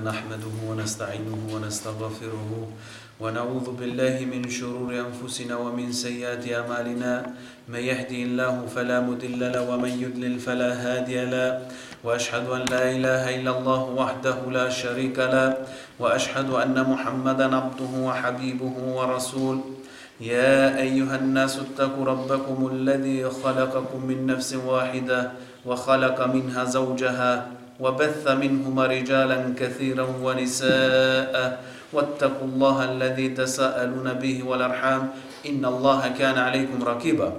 نحمده ونستعينه ونستغفره ونعوذ بالله من شرور أنفسنا ومن سيئات أعمالنا. من يهدي الله فلا مضل له ومن يضلل فلا هادي له. وأشهد أن لا إله إلا الله وحده لا شريك له. وأشهد أن محمدا عبده وحبيبه ورسول. يا أيها الناس اتقوا ربكم الذي خلقكم من نفس واحدة وخلق منها زوجها وبث منهما رجالا كثيرا ونساء. واتقوا الله الذي تساءلون به والأرحام. إن الله كان عليكم رقيبا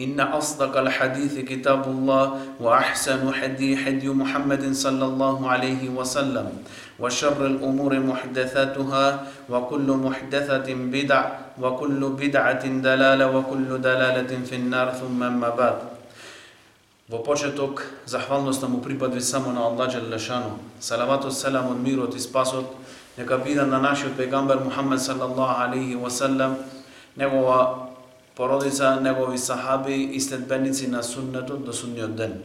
إن أصدق الحديث كتاب الله وأحسن حدي حدي محمد صلى الله عليه وسلم. وشر الأمور محدثاتها وكل محدثة بدع وكل بدعة دلالة وكل دلالة في النار. ثم ما بعد. Во почеток, захвалноста му припадви само на Аллах Джелешану. Салаватот, селамот, мирот и спасот нека биде на нашиот пегамбер Мухаммед салаллаху алейхи ва салlam, негова породица, негови сахаби и следбеници на суннетот до сунниот ден.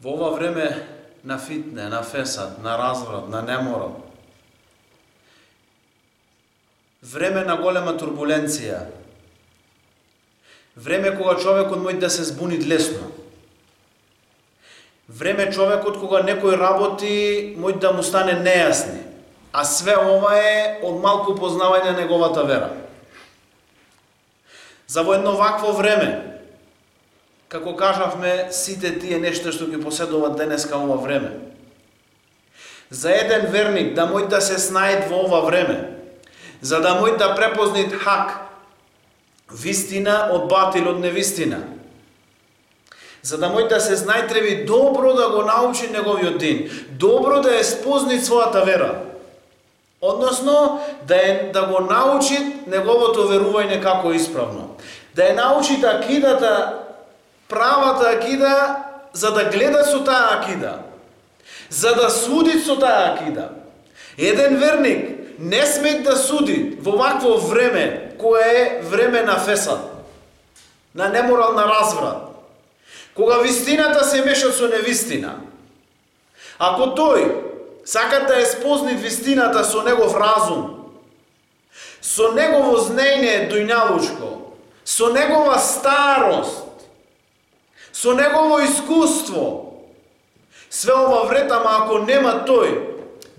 Во ова време на фитне, на фесад, на разврат, на неморал, време на голема турбуленција, Време кога човекот може да се збуни лесно. Време човекот кога некој работи може да му стане нејасни. А све ова е од малку познавање на неговата вера. За во едно вакво време, како кажавме, сите тие нешта што ги поседуваат денеска ова време. За еден верник да може да се снајд во ова време, за да може да препознит хак, вистина од батил од невистина. За да може да се знај треби добро да го научи неговиот дин, добро да ја спозни својата вера. Односно, да, е, да го научи неговото верување како исправно. Да ја научи да акидата, правата акида, за да гледа со таа акида. За да суди со таа акида. Еден верник не смет да суди во вакво време, кое е време на фесад, на неморална разврат, кога вистината се меша со невистина. Ако тој сака да ја спозни вистината со негов разум, со негово знење дојнавучко, со негова старост, со негово искуство, све ова вретама ако нема тој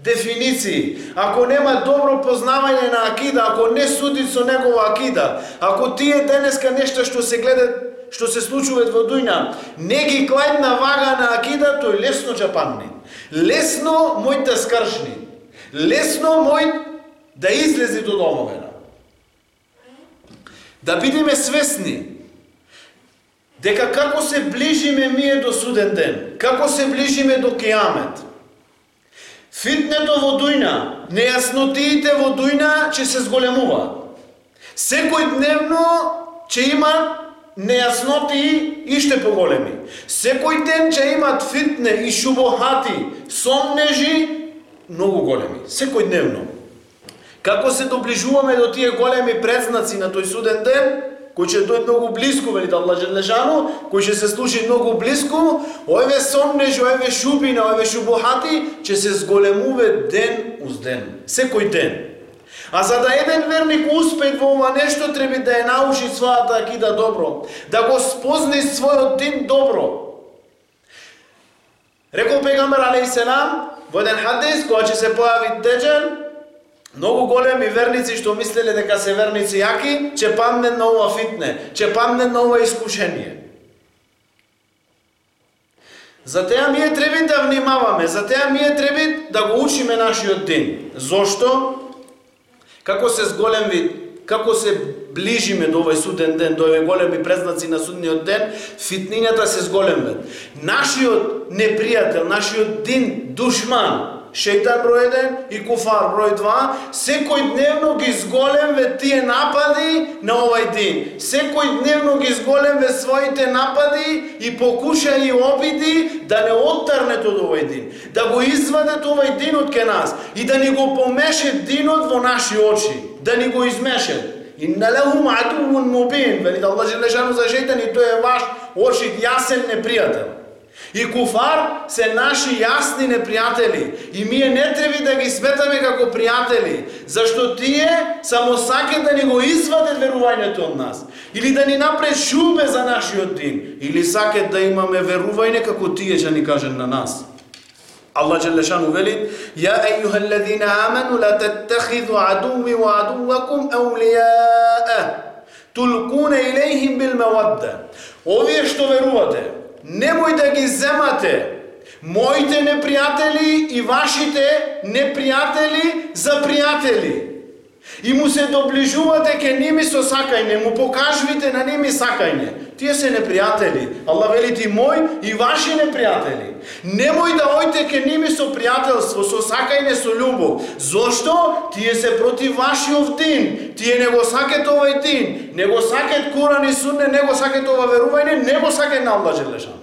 дефиниции, ако нема добро познавање на акида, ако не суди со негова акида, ако тие денеска нешта што се гледат, што се случуваат во дујна, не ги клајдна вага на акида, тој лесно чапанни. Лесно мој да скршни. Лесно мој да излези до домовена. Да бидеме свесни дека како се ближиме ние до суден ден, како се ближиме до кејамет. Фитнето во дујна, нејаснотиите во дујна ќе се зголемува. Секој дневно ќе има нејасноти и ще поголеми. Секој ден ќе имат фитне и шубохати, сомнежи многу големи. Секој дневно. Како се доближуваме до тие големи предзнаци на тој суден ден, кој ќе дојде многу близко, вели Аллах Джелешану, кој ќе се служи многу близко, овие сомнеж, овие шубина, овие шубухати, ќе се зголемуве ден уз ден, секој ден. А за да еден верник успее во ова нешто, треба да ја научи својата акида добро, да го спозни својот дин добро. Рекол пегамбер алейхиселам во еден хадис, кога ќе се појави Деџел, Многу големи верници што мислеле дека се верници јаки, ќе падне на ова фитне, ќе падне на ова искушение. Затоа е треба да внимаваме, затоа е треба да го учиме нашиот ден. Зошто? Како се зголеми, како се ближиме до овој суден ден, до овие големи презнаци на судниот ден, фитнињата се зголемват. Нашиот непријател, нашиот ден, душман, Шејтан број 1 и Куфар број 2, секој дневно ги зголемве тие напади на овај ден. Секој дневно ги зголемве своите напади и покуша и обиди да не оттарнет од овај ден. Да го извадет овај ден од ке нас и да ни го помеше динот во наши очи. Да ни го измеше. Инна лехум адувун мубин. Вели да Аллах Желешану за шејтан и тој е ваш очит јасен непријател. И куфар се наши јасни непријатели. И ние не треба да ги сметаме како пријатели, зашто тие само сакат да ни го извадат верувањето од нас. Или да ни напред шубе за нашиот дин. Или сакат да имаме верување како тие ќе ни кажат на нас. Allah جل شانه вели: "يا أيها الذين آمنوا لا تتخذوا عدوي وعدوكم أولياء تلقون إليهم بالمودة." Овие што верувате, немој да ги земате моите непријатели и вашите непријатели за пријатели. И му се доближувате ке ними со сакање, му покажвите на ними сакање. Тие се непријатели. Аллах вели ти мој и ваши непријатели. Немој да ојте ке ними со пријателство, со сакање, со љубов. Зошто? Тие се против вашиот дин. Тие не го сакат овај дин. Не го сакат Куран и Сунне, не го сакат ова верување, не го сакат на Аллах Желешан.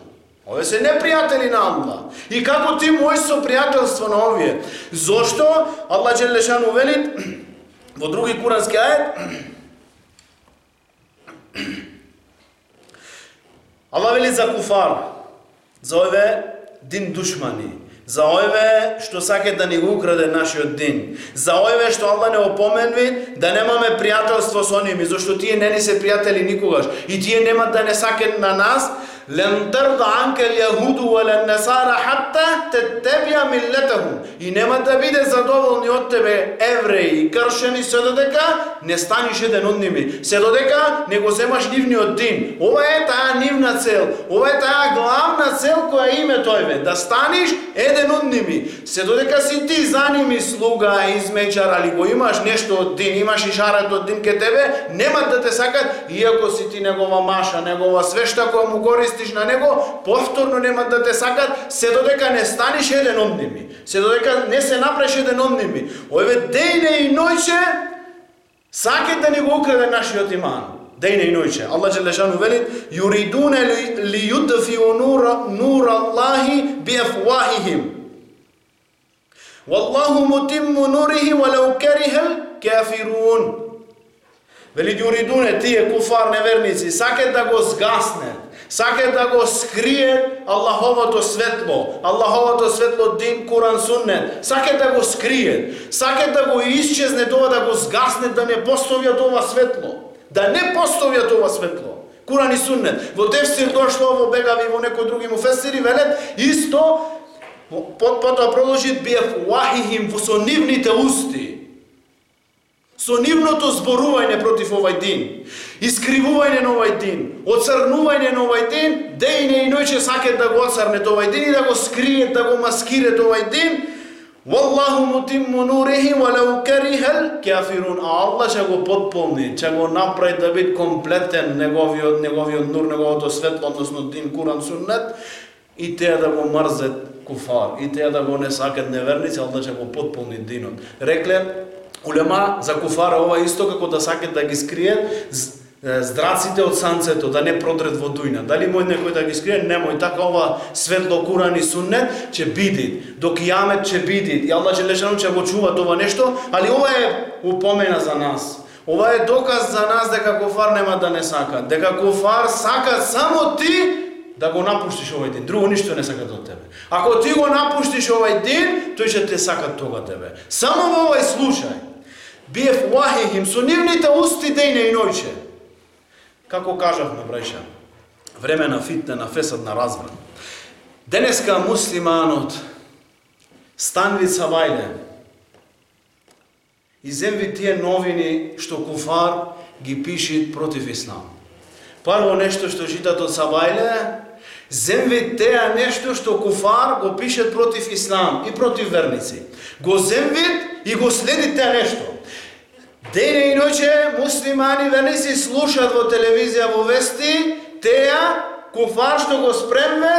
Овие се непријатели на Аллах. И како ти мој со пријателство на овие? Зошто? Аллах Желешан увели во други курански ајет Аллах вели за куфар, за ове дин душмани, за ове што саке да ни го украде нашиот дин, за ове што Аллах не опоменви да немаме пријателство со ними, зашто тие не ни се пријатели никогаш и тие нема да не саке на нас, Лен тарда анка јагуду ва лен насара хатта те тебја. И нема да биде задоволни од тебе евреи и кршени се додека не станиш еден од ними. Се додека не го земаш нивниот дин. Ова е таа нивна цел. Ова е таа главна цел која име тој ве. Да станиш еден од ними. Се додека си ти за ними слуга и измечар, али го имаш нешто од дин, имаш и шарат од дин ке тебе, нема да те сакат, иако си ти негова маша, негова све што која му користи користиш на него, повторно нема да те сакат, се додека не станеш еден од ними. Се додека не се направиш еден од ними. Ове дејне и ноќе сакат да ни го украде нашиот иман. Дејне и ноќе. Аллах ќе шану вели: "Юридуна ли юдфиу нура нура Аллахи би афвахихим." Wallahu mutimmu nurihi walau karihal kafirun. Вели юридуне тие куфар неверници сакат да го згаснат Сакат да го скрие Аллаховото светло, Аллаховото светло дин Куран Суннет. Сакат да го скрие, сакат да го исчезне тоа, да го згасне, да не поставиат ова светло. Да не поставиат ова светло. Куран и Суннет. Во Тефсир дошло во Бегави во некои други муфесири велет исто под потоа продолжи биев вахихим во сонивните усти Сонивното зборување против овај дин, искривување на овај ден, оцрнување на овај ден, дејне и ноќе сакат да го оцрнет овај ден и да го скриет, да го маскирет овај ден. Wallahu mutimmu nurihi walau karihal kafirun. А Аллах ќе го потполни, ќе го направи да биде комплетен неговиот неговиот нур, неговото светло, односно дин Куран Суннет и те да го мрзат куфар, и те да го не сакат неверници, Аллах ќе го потполни динот. Рекле Улема за куфара ова исто како да сакат да ги скријат здраците од санцето, да не продрет во дујна. Дали мој некој да ги скрие? Немој. Така ова светло Курани Сунет Суннет ќе биди. До кијамет ќе биди. И Аллах Желешану ќе го чува тоа нешто, али ова е упомена за нас. Ова е доказ за нас дека кофар нема да не сака. Дека кофар сака само ти да го напуштиш овој ден. Друго ништо не сакат од тебе. Ако ти го напуштиш овој ден, тој ќе те сака тога тебе. Само во овој случај биев вахихим со нивните усти дејне и ноќе. Како кажавме, брајша, време на фитне, на фесад, на разврат. Денеска муслиманот Станвица Вајле и земви тие новини што куфар ги пиши против ислам. Прво нешто што читат од Сабајле, земви теа нешто што куфар го пишет против ислам и против верници. Го земвит и го следи теа нешто. Дене и ноќе муслимани верници слушаат во телевизија во вести теа куфар што го спремве,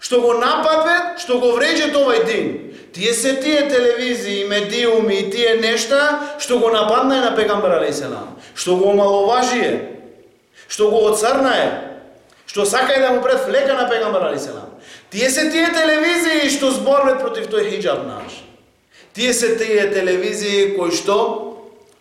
што го напапе, што го вреđат овај дин. Тие се тие телевизии, медиуми и тие нешта што го нападнае на пегамбар алейхиселам, што го омаловажие, што го оцрнае, што сакај да му пред флека на пегамбар алейхиселам. Тие се тие телевизии што зборват против тој хиджаб наш. Тие се тие телевизии кои што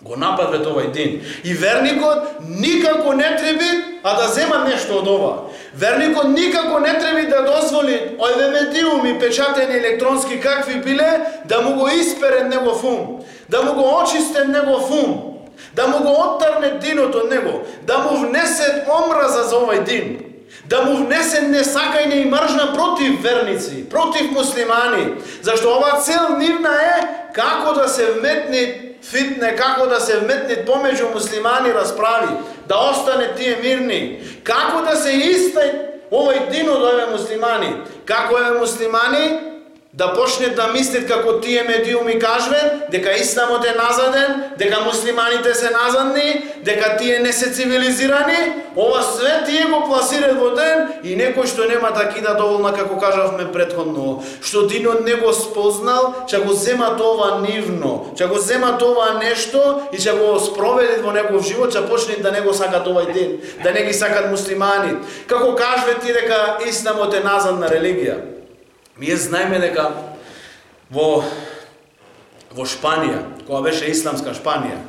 го нападвет овај ден. И верникот никако не треби, а да зема нешто од ова. Верникот никако не треба да дозволи ове медиуми печатени електронски какви биле да му го испере негов ум, да му го очисте негов ум, да му го оттарне динот од него, да му внесе омраза за овој ден да му внесе несакајне и мржна против верници, против муслимани, зашто ова цел нивна е како да се вметне фитне, како да се вметне помеѓу муслимани расправи, да остане тие мирни, како да се истај овој дин од овие муслимани, како е муслимани? Да почнет да мислит како тие медиуми кажвен, дека исламот е назаден, дека муслиманите се назадни, дека тие не се цивилизирани, ова све тие го пласират во ден и некој што нема да кида доволна, како кажавме предходно, што динот не го спознал, ќе го зема тоа нивно, ќе го зема тоа нешто и ќе го спроведат во негов живот, ќе почне да не го сакат овај ден, да не ги сакат муслимани. Како кажве ти дека исламот е назадна религија. Ние знаеме дека во во Шпанија, кога беше исламска Шпанија,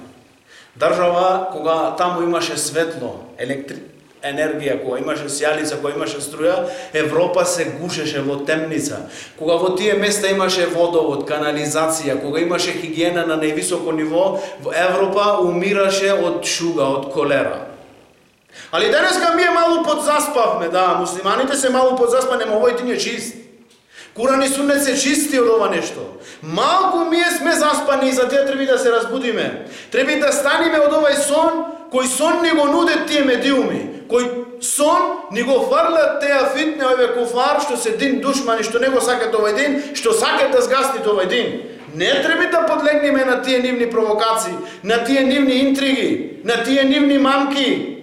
држава кога таму имаше светло, електри... енергија, кога имаше сјалица, кога имаше струја, Европа се гушеше во темница. Кога во тие места имаше водовод, канализација, кога имаше хигиена на највисоко ниво, во Европа умираше од шуга, од колера. Али денеска ми е малку подзаспавме, да, муслиманите се малку подзаспане, но овој ден е чист. Куран и сунет се чисти од ова нешто. Малку ми сме заспани и за тие треба да се разбудиме. Треба да станиме од овај сон, кој сон ни го нудат тие медиуми, кој сон ни го фрлат теа фитне ове куфар, што се дин душмани, што не го сакат овај дин, што сакат да згасни овај дин. Не треба да подлегнеме на тие нивни провокации, на тие нивни интриги, на тие нивни мамки,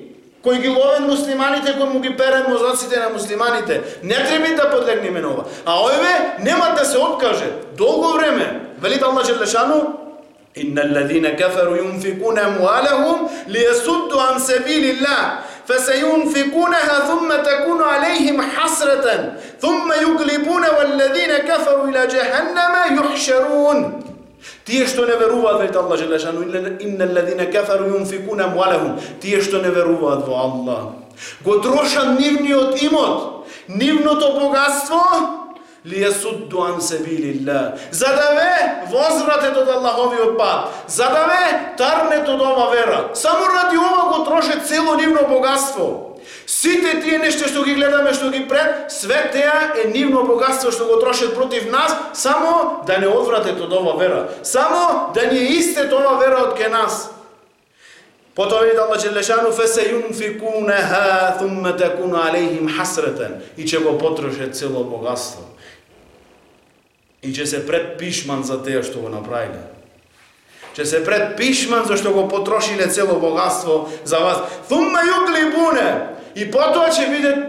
кои ги ловен муслиманите, кои му ги перен мозоците на муслиманите. Не треба да подлегнеме на ова. А овие нема да се откаже. Долго време, велит Аллах Джелешану, إن الذين كفروا ينفقون أموالهم ليصدوا عن سبيل الله فسينفقونها ثم تكون عليهم حسرة ثم يغلبون والذين كفروا إلى جهنم يحشرون Тие што не веруваат вели Аллах Желешану, инна алладина кафару јунфикуна муалахум, тие што не веруваат во Аллах, го трошат нивниот имот, нивното богатство, ли јасудду ан Аллах. за да ве возвратет од Аллаховиот пат, за да ве тарнет од ова вера. Само ради ова го трошат цело нивно богатство. Сите тие нешта што ги гледаме, што ги пред, све теа е нивно богатство што го трошат против нас, само да не одвратат од ова вера. Само да ни исте тоа вера од ке нас. Потоа види Аллах Джелешану фесе юнфикунеха thumma такуну алейхим хасретен и ќе го потрошат цело богатство. И ќе се пред пишман за теа што го направиле. Ќе се пред пишман за што го потрошиле цело богатство за вас. Thumma юглибуне и потоа ќе видат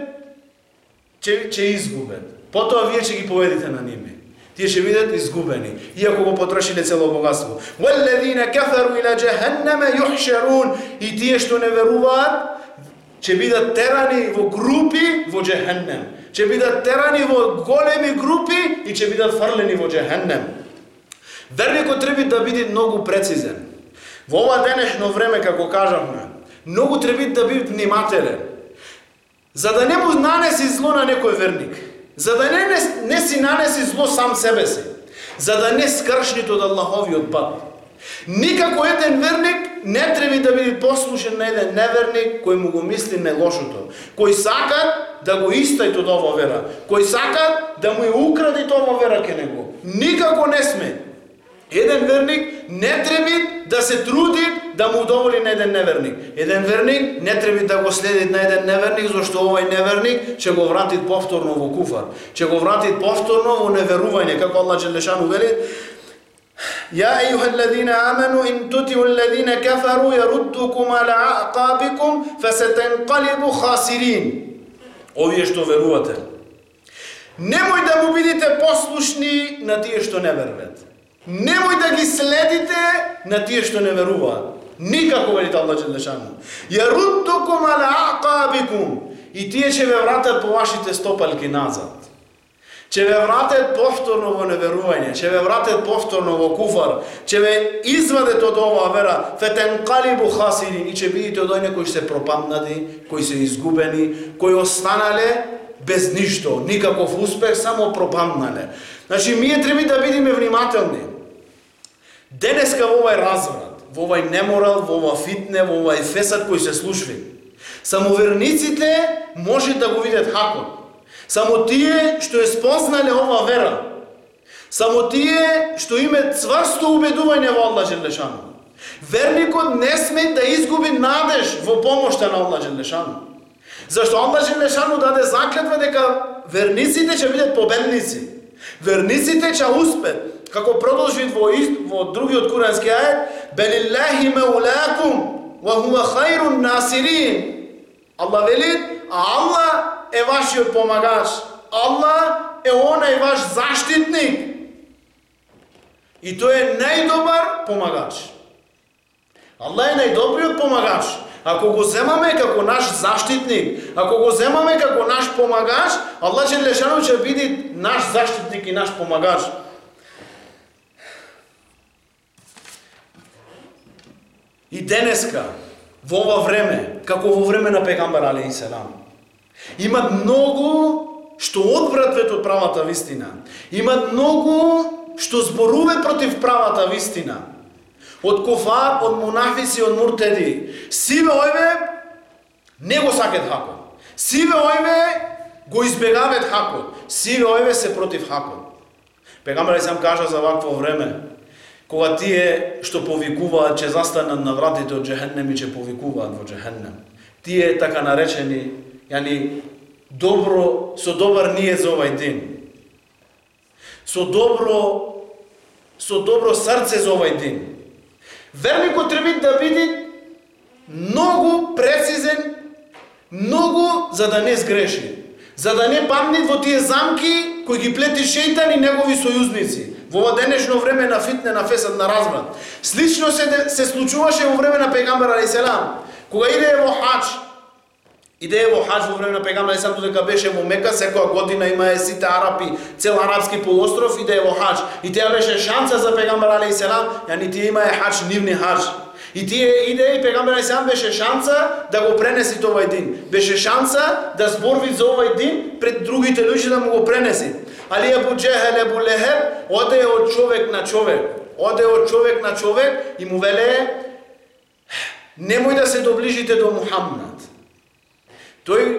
ќе ќе изгубат. Потоа вие ќе ги поведите на ними. Тие ќе видат изгубени, иако го потрошиле цело богатство. Валлезина кафару ила джаханнама јухшарун. И тие што не веруваат, ќе бидат терани во групи во джехеннем. Ќе бидат терани во големи групи и ќе бидат фрлени во джехеннем. Верникот треба да биде многу прецизен. Во ова денешно време, како кажавме, многу треба да биде внимателен за да не му нанеси зло на некој верник, за да не, не, не си нанеси зло сам себе си, за да не скршни од Аллаховиот пат. Никако еден верник не треба да биде послушен на еден неверник кој му го мисли не лошото, кој сака да го истај од ова вера, кој сака да му ја укради тоа вера ке него. Никако не сме. Еден верник не треба да се труди да му удоволи на еден неверник. Еден верник не треба да го следи на еден неверник, зашто овој неверник ќе го врати повторно во куфар. Ќе го врати повторно во неверување, како Аллах Джелешану вели, يا أيها الذين آمنوا إن تطيعوا الذين كفروا يردوكم على أعقابكم فستنقلبوا خاسرين Овие што верувате. Немој да му бидите послушни на тие што не веруват. Немој да ги следите на тие што не веруваат. Никако велите Аллах Джелешану. Јаруттукум ала акабикум. И тие ќе ве вратат по вашите стопалки назад. Че ве вратат повторно во неверување, че ве вратат повторно во куфар, че ве извадат од оваа вера, фетен калибу хасирин и че бидите од оние кои се пропаднати, кои се изгубени, кои останале без ништо, никаков успех, само пропаднале. Значи, ние треба да бидеме внимателни. Денеска во овај разврат, во овај неморал, во ова фитне, во овај фесат кој се слушви, самоверниците може да го видат хакот. Само тие што е спознале ова вера, само тие што имат цврсто убедување во Аллах Желешану. Верникот не сме да изгуби надеж во помошта на Аллах Желешану. Зашто Аллах Желешану даде заклетва дека верниците ќе бидат победници. Верниците ќе успеат. Како продолжи во, во другиот курански ајет, Белиллахи меулакум, ва хуа хајрун насирин. Аллах вели, а Аллах е вашиот помагач. Аллах е онај ваш заштитник. И тој е најдобар помагач. Аллах е најдобриот помагач. Ако го земаме како наш заштитник, ако го земаме како наш помагач, Аллах Желешану ќе биде наш заштитник и наш помагач. И денеска, во ова време, како во време на пегамбар Али Селам, имат многу што одвратват од правата вистина. Имат многу што зборува против правата вистина. Од кофар, од мунафиси, од муртеди. Сиве ојве не го сакат хакот. Сиве ојве го избегават хакот. Сиве ојве се против хакот. Пегамбар сам кажа за вакво време, кога тие што повикуваат ќе застанат на вратите од Джехеннем и ќе повикуваат во Джехеннем. Тие така наречени, јани добро со добар ние за овај ден. Со добро со добро срце за овај ден. Верникот треба да биде многу прецизен, многу за да не сгреши, за да не падне во тие замки кои ги плети шејтан и негови сојузници во ова денешно време на фитне, на фесад, на разврат. Слично се, се случуваше во време на пегамбар Селам. кога иде во хач, иде во хач во време на пегамбар Алейселам, додека беше во Мека, секоја година имае сите арапи, цел арапски полуостров, иде во хач. И теја беше шанса за пегамбар Алейселам, ја нити имае хач, нивни хач. И тие иде и пегамбар Алейселам беше шанса да го пренеси овај дин. Беше шанса да зборви за овај дин пред другите луѓе да му го пренеси. Али Ебу Джехел, Ебу Лехеб, оде од човек на човек. Оде од човек на човек и му веле, немој да се доближите до Мухаммад. Тој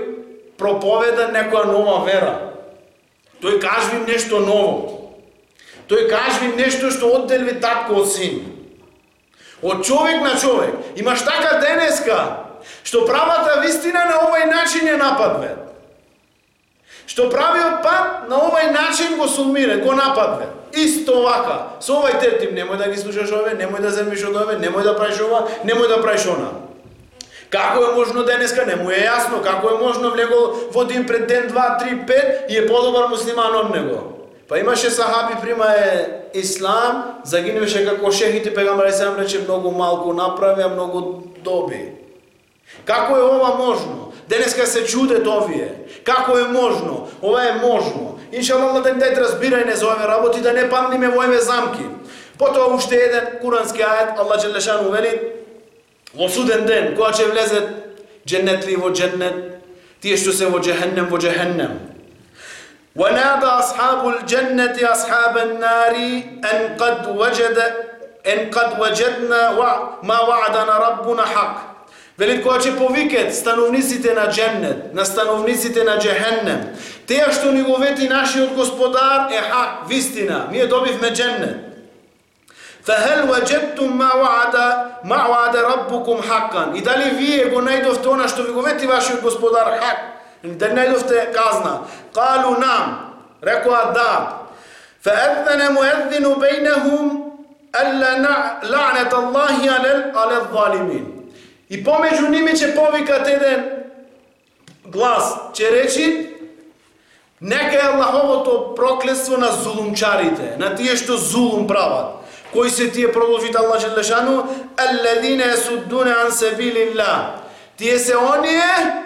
проповеда некоја нова вера. Тој кажи нешто ново. Тој кажи нешто што одделви татко од син. Од човек на човек. Имаш така денеска, што правата вистина на овој начин е нападвен. што правиот пат на овој начин го сумире, го нападне. Исто вака, со овај тертип, немој да ги слушаш ове, немој да земиш од ове, немој да правиш ова, немој да правиш она. Како е можно денеска, не му е јасно, како е можно влегол во ден пред ден, два, три, пет и е подобар муслиман од него. Па имаше сахаби прима е ислам, загинуваше како шехите пегамбар се рече многу малку направи, а многу доби. Како е ова можно? Денеска се чудат овие. Како е можно? Ова е можно. Иншаллах да ни дајте разбирање за овие работи, да не памниме во овие замки. Потоа уште еден курански ајет, Аллах Джелешану вели, во суден ден, кога ќе влезет дженнетли во дженнет, тие што се во джехеннем во джехеннем. ونادى أصحاب الجنة أصحاب النار أن قد وجد أن قد وجدنا ما وعدنا ربنا حق Velit koha që po viket stanovnicit e në gjennet, në stanovnicit e në gjehennem, te ashtu një go veti nashi od gospodar e hak, vistina, mi e dobiv me gjennet. Fe hel wa gjettum ma waada, ma waada rabbukum hakan. Дали најдовте казна? Калу нам. Рекоа да. فأذن مؤذن بينهم ألا لعنة الله على الظالمين И помеѓу ними ќе повикат еден глас, ќе речи нека е Аллаховото проклество на зулумчарите, на тие што зулум прават. Кои се тие продолжите Аллах Желешану? Алладина есуддуне ан сабилилlah. Тие се оние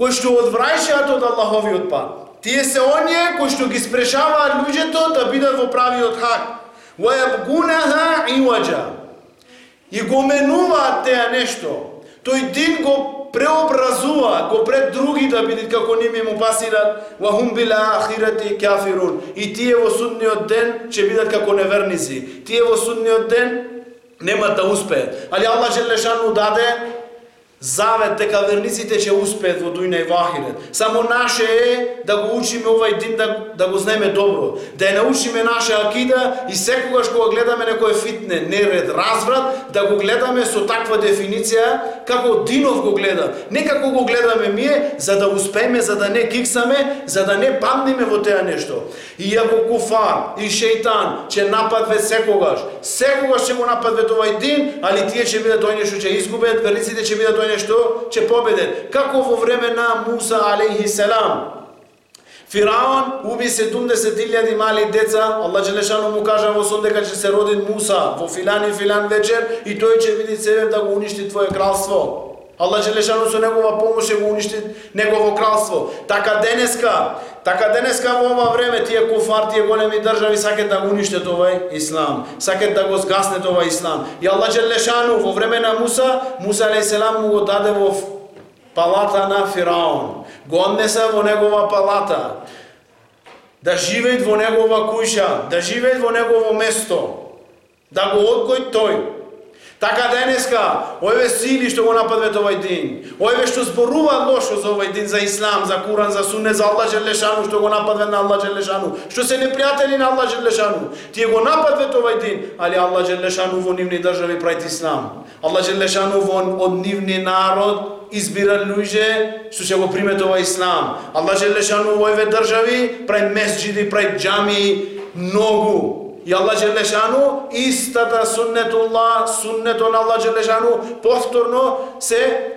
кои што одвраќаат од Аллаховиот пат. Тие се оние кои што ги спрешаваат луѓето да бидат во правиот хак. Wa yabgunaha iwaja. И го менуваат теа нешто. Тој дин го преобразува, го пред други да бидат како ними му пасират, wa hum bil akhirati. И тие во судниот ден ќе бидат како неверници. Тие во судниот ден нема да успеат. Али Аллах Желешану даде завет дека верниците ќе успеат во дујна и вахирет. Само наше е да го учиме овај дин да, да го знаеме добро, да ја научиме наша акида и секогаш кога гледаме некој фитне, неред, разврат, да го гледаме со таква дефиниција како Динов го гледа. Не како го гледаме ние, за да успееме, за да не киксаме, за да не паднеме во теа нешто. И ако куфар и шејтан ќе нападве секогаш, секогаш ќе го нападве овај дин, али тие ќе бидат оние што ќе изгубат, верниците ќе бидат оние што ќе победен. Како во време на Муса алейхи селам. Фираон уби 70.000 мали деца, Аллах Желешану му кажа во сон дека ќе се роди Муса во филан и филан вечер и тој ќе види себе да го уништи твое кралство. Аллах Желешану со негова помош ќе го уништи негово кралство. Така денеска, така денеска во ова време тие куфар, тие големи држави сакат да го уништат овај ислам, сакат да го згаснет овај ислам. И Аллах Желешану во време на Муса, Муса алейхиселам му го даде во палата на Фираон. Го однесе во негова палата. Да живеат во негова куќа, да живеат во негово место. Да го одгој тој. Така денеска, овие сили што го нападват овај дин, овие што зборуваат лошо за овај дин, за ислам, за Куран, за сунне, за Аллах Желешану, што го нападват на Аллах Желешану, што се непријатели на Аллах Желешану, тие го нападват овај дин, али Аллах Желешану во нивни држави прајат ислам. Аллах Желешану во од нивни народ избира луѓе што ќе го примет овај ислам. Аллах Желешану во овие држави прај месџиди, прај джами многу И Аллах Желешану, истата суннетулла, суннето на Аллах Желешану, повторно се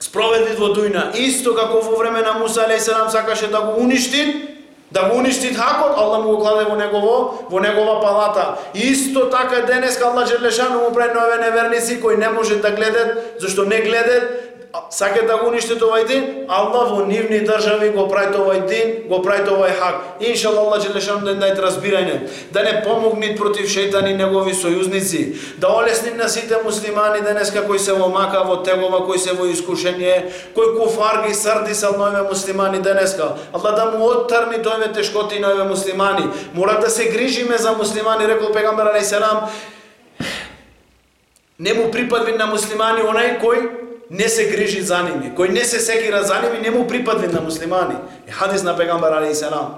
спроведи во дујна. Исто како во време на Муса алейхиссалам сакаше да го уништи, да го уништи хакот, Аллах му го кладе во негово, во негова палата. Исто така денес Аллах Желешану му прави нове неверници кои не може да гледат, зашто не гледат сакат да го уништат овај дин, Аллах во нивни држави го прави овај дин, го прави овај хак. Иншалла Аллах Джелешан да дајте разбирање, да не помогнит против шејтани и негови сојузници, да олесни на сите муслимани денеска кои се во мака, во тегова, кои се во искушение, кои куфар ги срди са нове муслимани денеска. Аллах да му оттарни тојме тешкоти на овие муслимани. Мора да се грижиме за муслимани, рекол пегамбер алейхиссалам. Не му припадви на муслимани онај кој не се грижи за ними, кој не се секира за ними, не му припадне на муслимани. Е хадис на пегамбар али селам.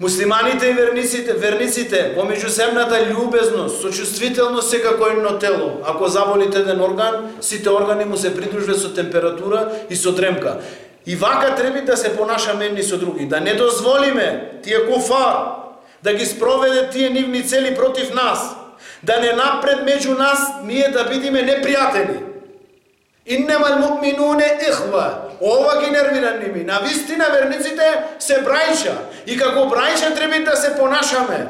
Муслиманите и верниците, верниците во меѓусебната љубезност, сочувствителност се како едно тело. Ако заболите еден орган, сите органи му се придружуваат со температура и со дремка. И вака треба да се понашаме едни со други, да не дозволиме тие куфар да ги спроведе тие нивни цели против нас, да не напред меѓу нас ние да бидиме непријатели. Иннемал му'минуне ихва. Ова ги нервира ними. На вистина верниците се брајча. И како брајча треба да се понашаме.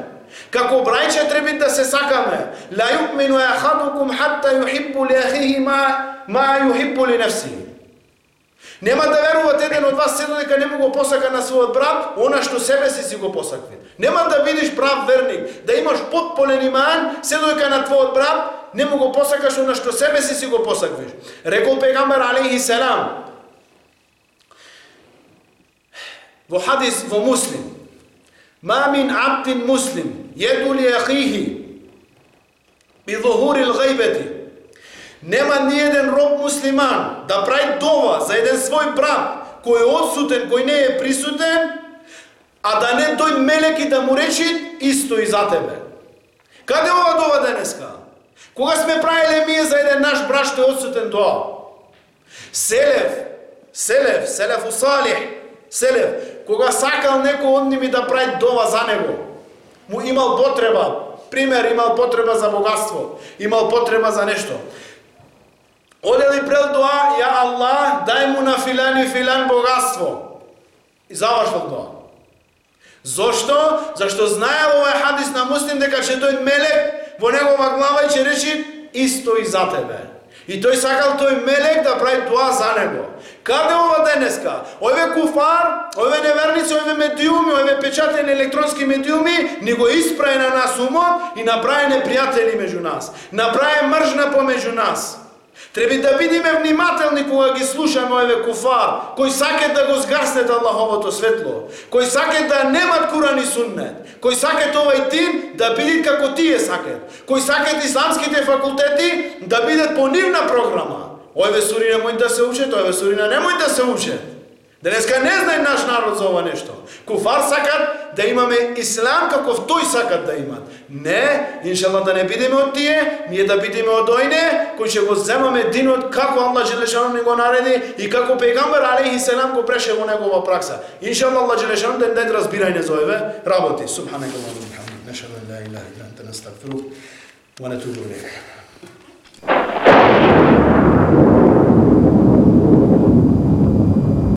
Како брајча треба да се сакаме. Ла е ахадукум хатта юхиббу ли ахихи ма, ма юхиббу ли нефси. Нема да верувате еден од вас седо дека не му го посака на својот брат, она што себе си си го посакви. Нема да видиш прав верник, да имаш потполен иман, седо дека на твојот брат не му го посакаш оно што себе си си го посакваш. Рекол пегамбар алейхи селам. Во хадис во Муслим. Ма мин абдин муслим једу ли ахихи би зухури лгајбети. Нема ни еден роб муслиман да прави дова за еден свој брат кој е одсутен, кој не е присутен, а да не тој мелеки да му речи исто и за тебе. Каде ова дова денеска? Кога сме правиле мие за еден наш брат што е отсутен тоа? Селев, Селев, Селев Усалих, Селев, кога сакал некој од ними да прави дова за него, му имал потреба, пример, имал потреба за богатство, имал потреба за нешто. Одел и прел доа, ја Аллах, дај му на филан и филан богатство. И завршил доа. Зошто? Зашто знае овој хадис на муслим дека ќе тој мелек во негова глава и ќе речи исто и за тебе. И тој сакал тој мелек да прави тоа за него. Каде ова денеска? Ове куфар, ове неверници, ове медиуми, ове печатени електронски медиуми ни го испрае на нас умот и направи непријатели меѓу нас. Направи мржна помеѓу нас. Треба да бидеме внимателни кога ги слушаме ове куфар, кои сакат да го згаснет Аллаховото светло, кои сакат да немат Куран и Суннет, кои сакат овај тим да бидат како тие сакат, кои сакат исламските факултети да бидат по нивна програма. Ове сурина мој да се учат, ове сурина немој да се учат. Денеска не знае наш народ за ова нешто. Куфар сакат да имаме ислам каков тој сакат да имат. Не, иншалла да не бидеме од тие, ние да бидеме од ојне кои ќе го земаме динот како Аллах Желешану ни го нареди и како пегамбер алейхи селам го преше во негова пракса. Иншалла Аллах Желешану да не разбирање за ове работи. Субханакаллаху ва бихамдик. Нешхаду ла илаха илля анта настагфирук ва натубу илейк.